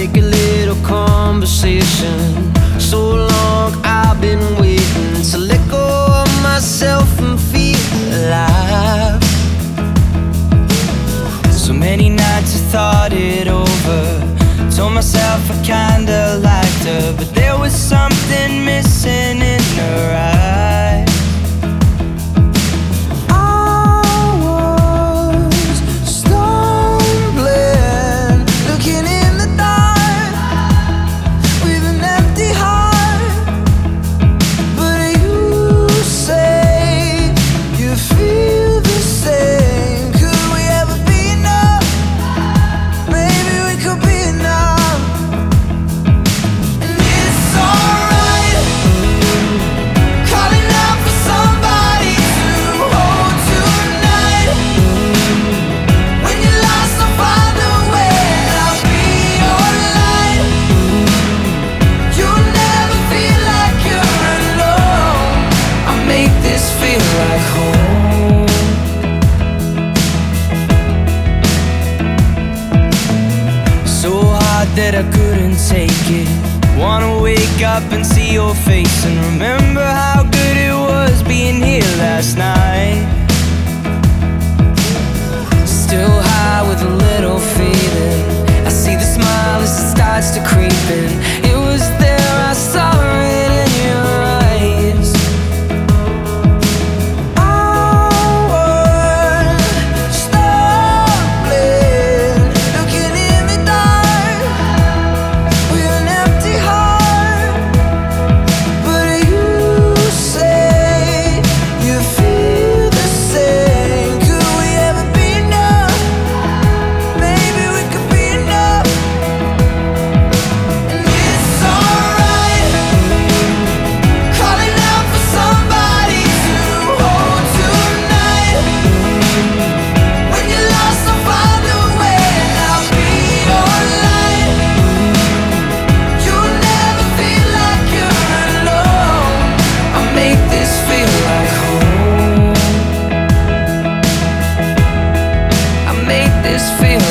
make a little conversation. So long I've been waiting to let go of myself and feel alive. So many nights I thought it over. Told myself I kinda liked her, but there was something. That I couldn't take it. Wanna wake up and see your face and remember how good it was being here last night. Still high with a little feeling. I see the smile as it starts to creep in. just feel